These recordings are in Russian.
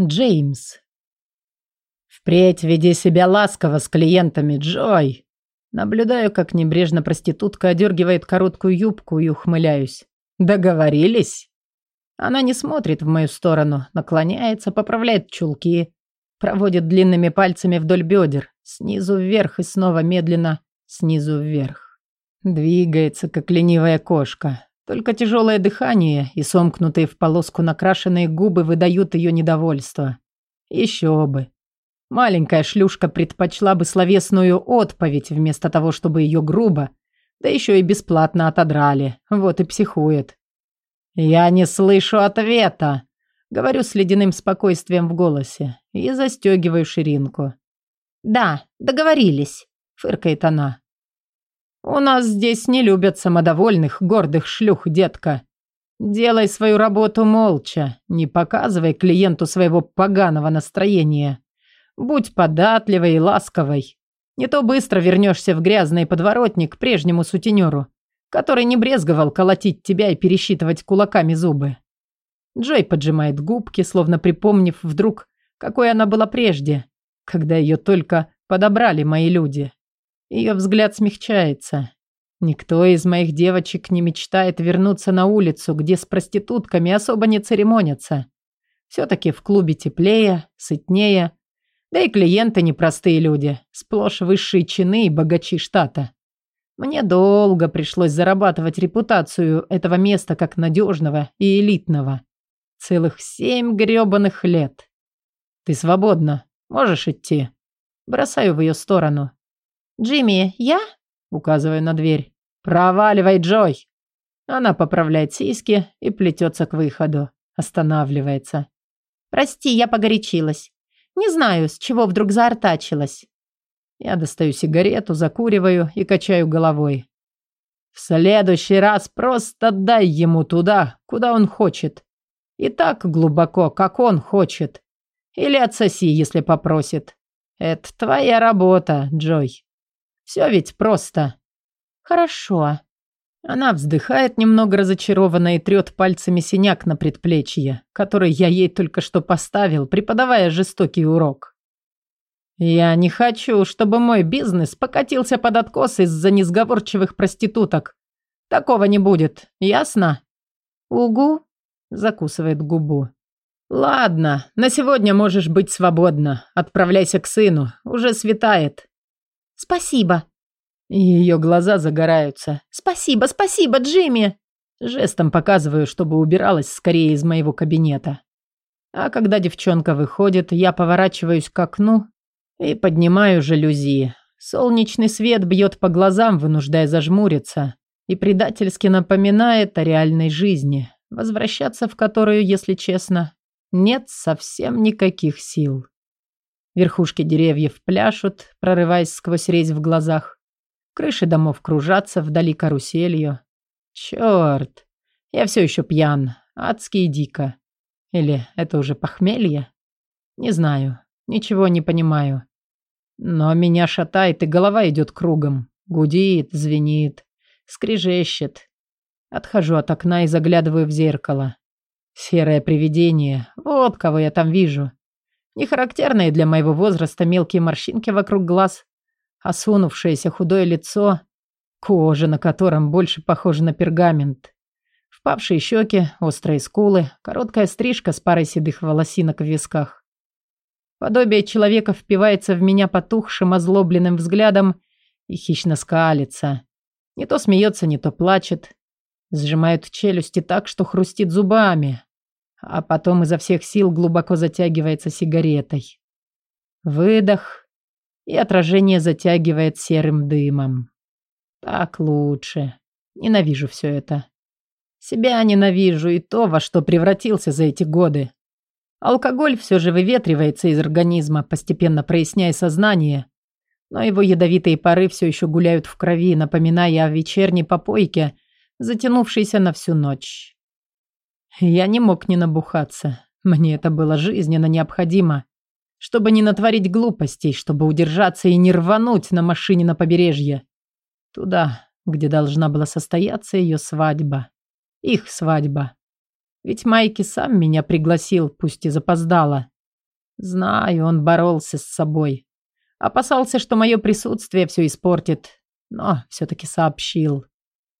Джеймс. Впредь веди себя ласково с клиентами, Джой. Наблюдаю, как небрежно проститутка одергивает короткую юбку и ухмыляюсь. Договорились? Она не смотрит в мою сторону, наклоняется, поправляет чулки, проводит длинными пальцами вдоль бедер, снизу вверх и снова медленно снизу вверх. Двигается, как ленивая кошка. Только тяжелое дыхание и сомкнутые в полоску накрашенные губы выдают ее недовольство. Еще бы. Маленькая шлюшка предпочла бы словесную отповедь вместо того, чтобы ее грубо, да еще и бесплатно отодрали. Вот и психует. «Я не слышу ответа», — говорю с ледяным спокойствием в голосе и застегиваю ширинку. «Да, договорились», — фыркает она. «У нас здесь не любят самодовольных, гордых шлюх, детка. Делай свою работу молча, не показывай клиенту своего поганого настроения». Будь податливой и ласковой. Не то быстро вернешься в грязный подворотник прежнему сутенеру, который не брезговал колотить тебя и пересчитывать кулаками зубы. Джой поджимает губки, словно припомнив вдруг, какой она была прежде, когда ее только подобрали мои люди. Ее взгляд смягчается. Никто из моих девочек не мечтает вернуться на улицу, где с проститутками особо не церемонятся. Все-таки в клубе теплее, сытнее, да и клиенты непростые люди, сплошь высшие чины и богачи штата. Мне долго пришлось зарабатывать репутацию этого места как надежного и элитного. Целых семь грёбаных лет. Ты свободна, можешь идти. Бросаю в ее сторону. «Джимми, я?» Указываю на дверь. «Проваливай, Джой!» Она поправляет сиськи и плетется к выходу. Останавливается. «Прости, я погорячилась. Не знаю, с чего вдруг заортачилась. Я достаю сигарету, закуриваю и качаю головой. В следующий раз просто дай ему туда, куда он хочет. И так глубоко, как он хочет. Или отсоси, если попросит. Это твоя работа, Джой. Все ведь просто. Хорошо. Она вздыхает немного разочарованно и трет пальцами синяк на предплечье, который я ей только что поставил, преподавая жестокий урок. Я не хочу, чтобы мой бизнес покатился под откос из-за несговорчивых проституток. Такого не будет, ясно? Угу, закусывает губу. Ладно, на сегодня можешь быть свободна. Отправляйся к сыну, уже светает. Спасибо, ее глаза загораются. «Спасибо, спасибо, Джимми!» Жестом показываю, чтобы убиралась скорее из моего кабинета. А когда девчонка выходит, я поворачиваюсь к окну и поднимаю жалюзи. Солнечный свет бьет по глазам, вынуждая зажмуриться, и предательски напоминает о реальной жизни, возвращаться в которую, если честно, нет совсем никаких сил. Верхушки деревьев пляшут, прорываясь сквозь резь в глазах. Крыши домов кружатся вдали каруселью. Черт, я все еще пьян, адски и дико. Или это уже похмелье? Не знаю, ничего не понимаю. Но меня шатает, и голова идет кругом. Гудит, звенит, скрежещет. Отхожу от окна и заглядываю в зеркало. Серое привидение, вот кого я там вижу. Нехарактерные для моего возраста мелкие морщинки вокруг глаз, осунувшееся худое лицо, кожа на котором больше похожа на пергамент, впавшие щеки, острые скулы, короткая стрижка с парой седых волосинок в висках. Подобие человека впивается в меня потухшим, озлобленным взглядом и хищно скалится. Не то смеется, не то плачет. Сжимают челюсти так, что хрустит зубами, а потом изо всех сил глубоко затягивается сигаретой. Выдох, и отражение затягивает серым дымом. Так лучше. Ненавижу все это. Себя ненавижу и то, во что превратился за эти годы. Алкоголь все же выветривается из организма, постепенно проясняя сознание, но его ядовитые пары все еще гуляют в крови, напоминая о вечерней попойке, затянувшейся на всю ночь. Я не мог не набухаться. Мне это было жизненно необходимо чтобы не натворить глупостей, чтобы удержаться и не рвануть на машине на побережье. Туда, где должна была состояться ее свадьба. Их свадьба. Ведь Майки сам меня пригласил, пусть и запоздало. Знаю, он боролся с собой. Опасался, что мое присутствие все испортит, но все-таки сообщил.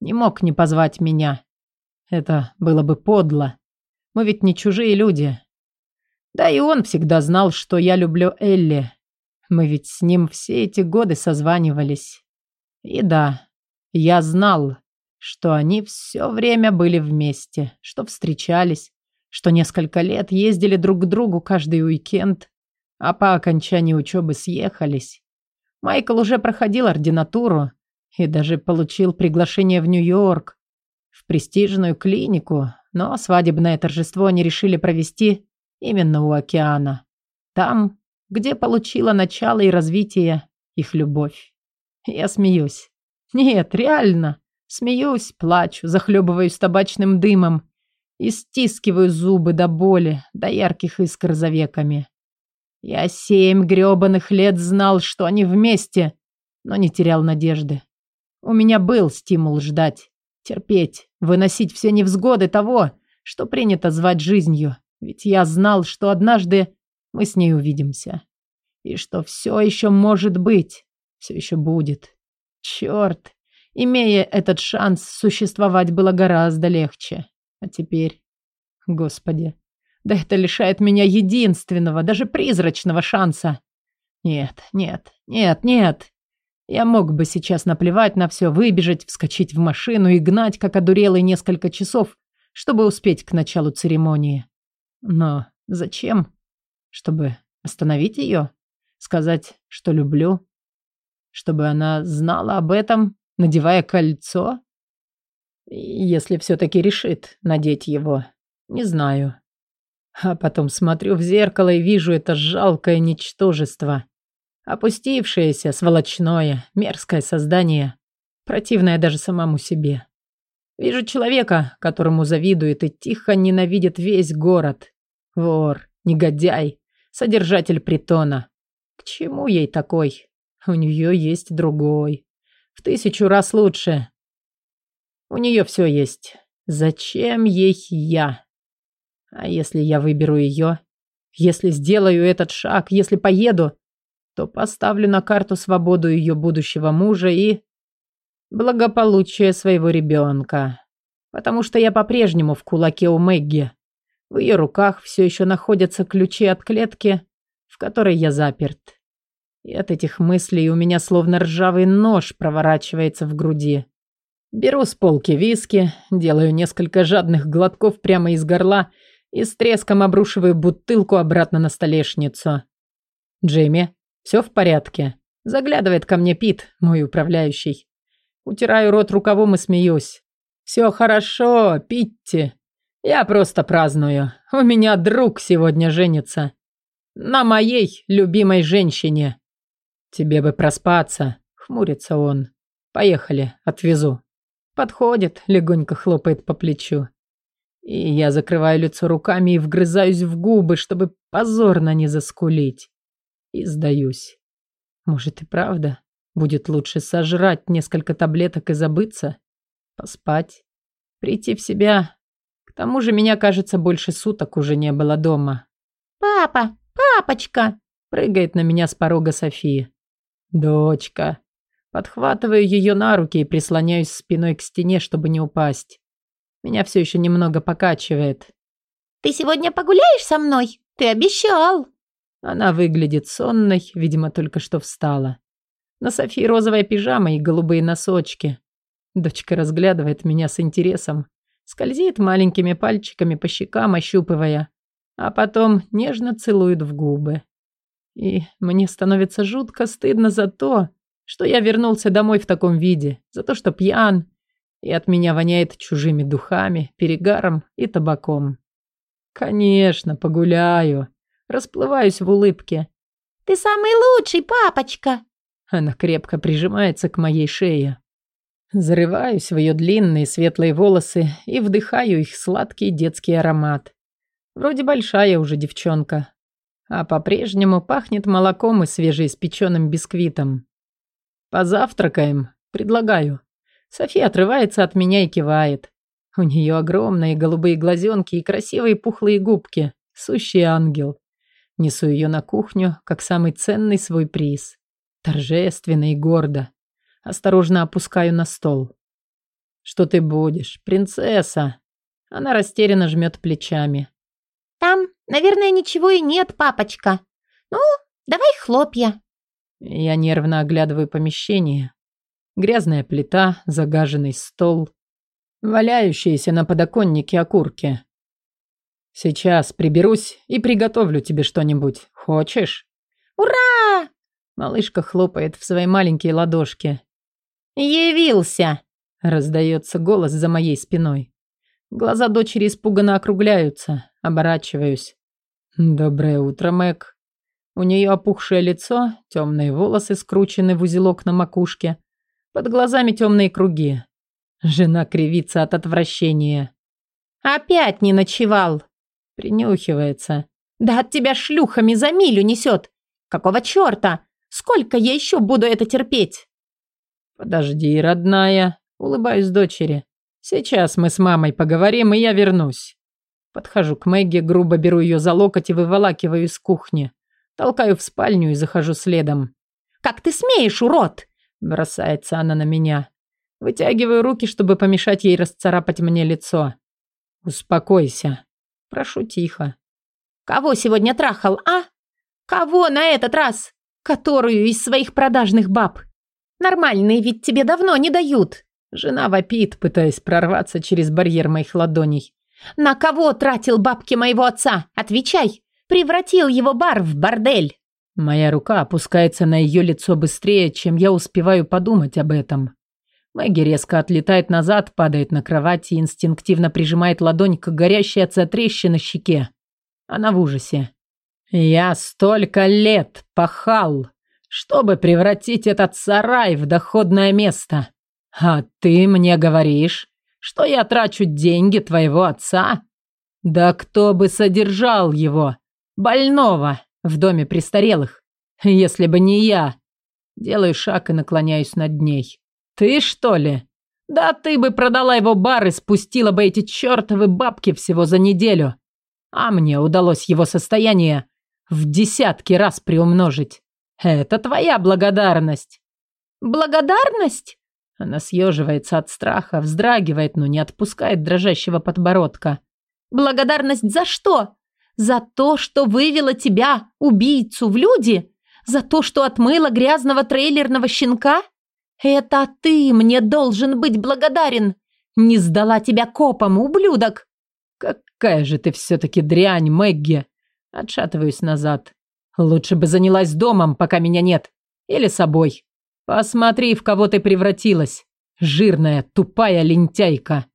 Не мог не позвать меня. Это было бы подло. Мы ведь не чужие люди. Да и он всегда знал, что я люблю Элли. Мы ведь с ним все эти годы созванивались. И да, я знал, что они все время были вместе, что встречались, что несколько лет ездили друг к другу каждый уикенд, а по окончании учебы съехались. Майкл уже проходил ординатуру и даже получил приглашение в Нью-Йорк, престижную клинику, но свадебное торжество они решили провести именно у океана. Там, где получила начало и развитие их любовь. Я смеюсь. Нет, реально. Смеюсь, плачу, захлебываюсь табачным дымом и стискиваю зубы до боли, до ярких искр за веками. Я семь грёбаных лет знал, что они вместе, но не терял надежды. У меня был стимул ждать, терпеть, выносить все невзгоды того, что принято звать жизнью. Ведь я знал, что однажды мы с ней увидимся. И что все еще может быть, все еще будет. Черт, имея этот шанс, существовать было гораздо легче. А теперь... Господи, да это лишает меня единственного, даже призрачного шанса. Нет, нет, нет, нет. Я мог бы сейчас наплевать на все, выбежать, вскочить в машину и гнать, как одурелый, несколько часов, чтобы успеть к началу церемонии. Но зачем? Чтобы остановить ее? Сказать, что люблю? Чтобы она знала об этом, надевая кольцо? Если все-таки решит надеть его, не знаю. А потом смотрю в зеркало и вижу это жалкое ничтожество. Опустившееся, сволочное, мерзкое создание, противное даже самому себе. Вижу человека, которому завидует и тихо ненавидит весь город. Вор, негодяй, содержатель притона. К чему ей такой? У нее есть другой. В тысячу раз лучше. У нее все есть. Зачем ей я? А если я выберу ее? Если сделаю этот шаг, если поеду, то поставлю на карту свободу ее будущего мужа и благополучие своего ребенка. Потому что я по-прежнему в кулаке у Мэгги. В ее руках все еще находятся ключи от клетки, в которой я заперт. И от этих мыслей у меня словно ржавый нож проворачивается в груди. Беру с полки виски, делаю несколько жадных глотков прямо из горла и с треском обрушиваю бутылку обратно на столешницу. Джейми, все в порядке. Заглядывает ко мне Пит, мой управляющий. Утираю рот рукавом и смеюсь. «Все хорошо, Питти. Я просто праздную. У меня друг сегодня женится. На моей любимой женщине». «Тебе бы проспаться», — хмурится он. «Поехали, отвезу». Подходит, легонько хлопает по плечу. И я закрываю лицо руками и вгрызаюсь в губы, чтобы позорно не заскулить. И сдаюсь. Может и правда. Будет лучше сожрать несколько таблеток и забыться, поспать, прийти в себя. К тому же меня, кажется, больше суток уже не было дома. «Папа! Папочка!» Прыгает на меня с порога София. «Дочка!» Подхватываю ее на руки и прислоняюсь спиной к стене, чтобы не упасть. Меня все еще немного покачивает. «Ты сегодня погуляешь со мной? Ты обещал!» Она выглядит сонной, видимо, только что встала. На Софии розовая пижама и голубые носочки. Дочка разглядывает меня с интересом, скользит маленькими пальчиками по щекам, ощупывая, а потом нежно целует в губы. И мне становится жутко стыдно за то, что я вернулся домой в таком виде, за то, что пьян, и от меня воняет чужими духами, перегаром и табаком. Конечно, погуляю. Расплываюсь в улыбке. «Ты самый лучший, папочка!» Она крепко прижимается к моей шее. Зарываюсь в ее длинные светлые волосы и вдыхаю их сладкий детский аромат. Вроде большая уже девчонка, а по-прежнему пахнет молоком и свежеиспеченным бисквитом. «Позавтракаем», предлагаю. София отрывается от меня и кивает. У нее огромные голубые глазенки и красивые пухлые губки. Сущий ангел. Несу ее на кухню, как самый ценный свой приз. Торжественно и гордо. Осторожно опускаю на стол. «Что ты будешь, принцесса?» Она растерянно жмет плечами. Там, наверное, ничего и нет, папочка. Ну, давай хлопья. Я нервно оглядываю помещение. Грязная плита, загаженный стол, валяющиеся на подоконнике окурки. Сейчас приберусь и приготовлю тебе что-нибудь. Хочешь? Ура! Малышка хлопает в свои маленькие ладошки. Явился! Раздается голос за моей спиной. Глаза дочери испуганно округляются. Оборачиваюсь. Доброе утро, Мэг. У нее опухшее лицо, темные волосы скручены в узелок на макушке. Под глазами темные круги. Жена кривится от отвращения. «Опять не ночевал!» Принюхивается. «Да от тебя шлюхами за милю несет! Какого черта? Сколько я еще буду это терпеть?» «Подожди, родная!» Улыбаюсь дочери. Сейчас мы с мамой поговорим, и я вернусь. Подхожу к Мэгги, грубо беру ее за локоть и выволакиваю из кухни. Толкаю в спальню и захожу следом. «Как ты смеешь, урод!» Бросается она на меня. Вытягиваю руки, чтобы помешать ей расцарапать мне лицо. «Успокойся». Прошу тихо. «Кого сегодня трахал, а? Кого на этот раз? Которую из своих продажных баб? Нормальные ведь тебе давно не дают. Жена вопит, пытаясь прорваться через барьер моих ладоней. «На кого тратил бабки моего отца? Отвечай! Превратил его бар в бордель!» Моя рука опускается на ее лицо быстрее, чем я успеваю подумать об этом. Мэгги резко отлетает назад, падает на кровать и инстинктивно прижимает ладонь к горящей от трещины щеке. Она в ужасе. «Я столько лет пахал, чтобы превратить этот сарай в доходное место!» «А ты мне говоришь, что я трачу деньги твоего отца? Да кто бы содержал его, больного, в доме престарелых, если бы не я?» Делаю шаг и наклоняюсь над ней. «Ты что ли? Да ты бы продала его бар и спустила бы эти чертовы бабки всего за неделю. А мне удалось его состояние в десятки раз приумножить. Это твоя благодарность». «Благодарность?» Она съеживается от страха, вздрагивает, но не отпускает дрожащего подбородка. «Благодарность за что? За то, что вывела тебя, убийцу, в люди? За то, что отмыла грязного трейлерного щенка? Это ты мне должен быть благодарен! Не сдала тебя копам, ублюдок!» «Какая же ты все-таки дрянь, Мэгги!» Отшатываюсь назад. «Лучше бы занялась домом, пока меня нет. Или собой. Посмотри, в кого ты превратилась. Жирная, тупая лентяйка.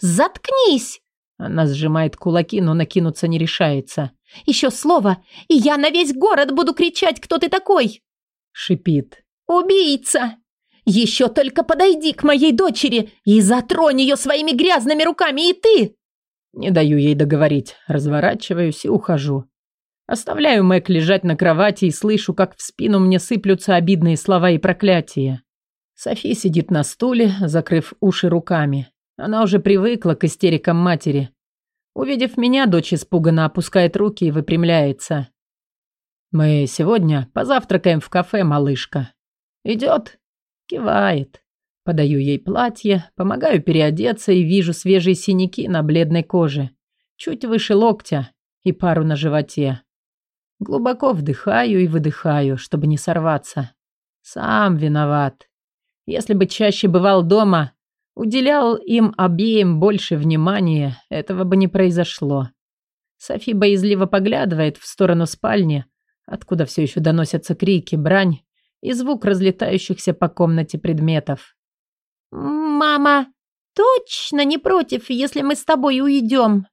Заткнись! Она сжимает кулаки, но накинуться не решается. Еще слово, и я на весь город буду кричать, кто ты такой. Шипит. Убийца! Еще только подойди к моей дочери и затронь ее своими грязными руками, и ты! Не даю ей договорить, разворачиваюсь и ухожу. Оставляю Мэг лежать на кровати и слышу, как в спину мне сыплются обидные слова и проклятия. Софи сидит на стуле, закрыв уши руками. Она уже привыкла к истерикам матери. Увидев меня, дочь испуганно опускает руки и выпрямляется. «Мы сегодня позавтракаем в кафе, малышка». «Идет?» Кивает. Подаю ей платье, помогаю переодеться и вижу свежие синяки на бледной коже, чуть выше локтя и пару на животе. Глубоко вдыхаю и выдыхаю, чтобы не сорваться. Сам виноват. Если бы чаще бывал дома, уделял им обеим больше внимания, этого бы не произошло. Софи боязливо поглядывает в сторону спальни, откуда все еще доносятся крики, брань и звук разлетающихся по комнате предметов. «Мама, точно не против, если мы с тобой уйдем?»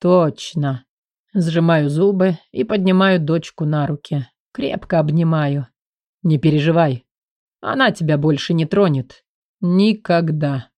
«Точно», Сжимаю зубы и поднимаю дочку на руки. Крепко обнимаю. Не переживай. Она тебя больше не тронет. Никогда.